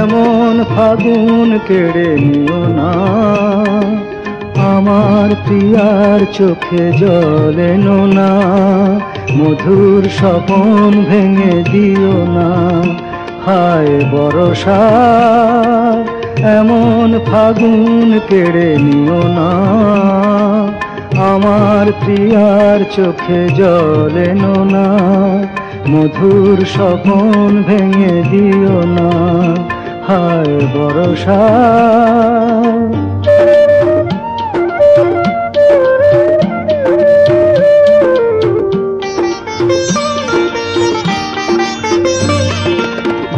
এমন ফাগুন কেড়ে নিও না। আমার প্রিয়ার চোখে জল এনো না, মধুর স্বপন ভেঙে দিও না। হায় বরষা এমন ফাগুন কেড়ে নিও না। আমার প্রিয়ার চোখে জলে না। মধুর স্বপন ভেঙে দিও না। হায় বরষা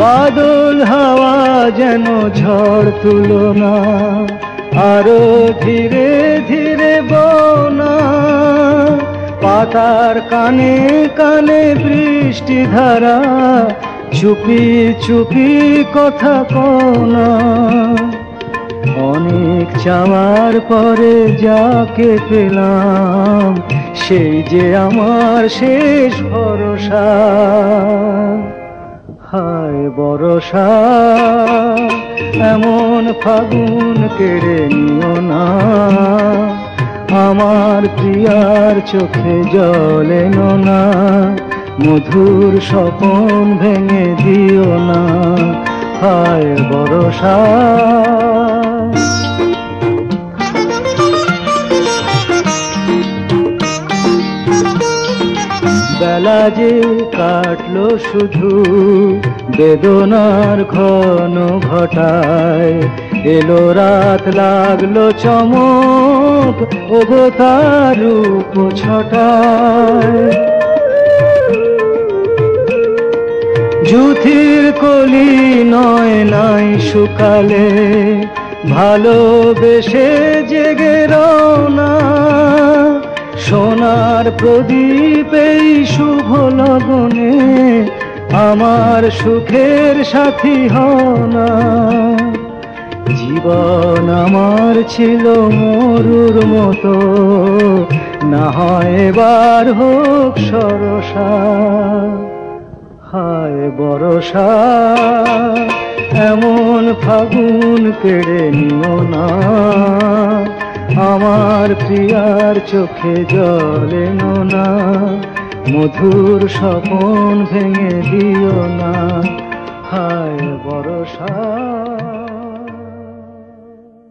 বাদল হাওয়া যেন ঝড় তুলো না, আরও ধীরে ধীরে বোনা। পাতার কানে কানে বৃষ্টি ধারা, চুপি চুপি কথা কোনা। অনেক চাওয়ার পরে যাকে পেলাম, সেই যে আমার শেষ ভরসা। বরষা এমন ফাগুন কেড়ে নিও না। আমার প্রিয়ার চোখে জল এনো না, মধুর স্বপন ভেঙে দিও না। হায় বরষা বেলা যে কাটলো শুধু বেদনার ঘন ঘটায়। এলো রাত, লাগল চমক ওগো তার রূপ ছটায়। জুথির কলি নয়, নাই শুকালে ভালোবেসে জেগে রওনা। সোনার প্রদীপেই শুভ লগনে আমার সুখের সাথী হনা। জীবন আমার ছিল মরুর মতো। না হয় এবার হোক সরসা, হায় বরষা এমন ফাগুন কেড়ে নিও না। আমার প্রিয়ার চোখে জল না মধুর স্বপন ভেঙে দিও না।